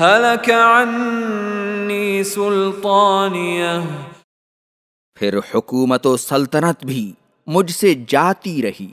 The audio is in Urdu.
ہلک عنی سلطانیہ پھر حکومت و سلطنت بھی مجھ سے جاتی رہی۔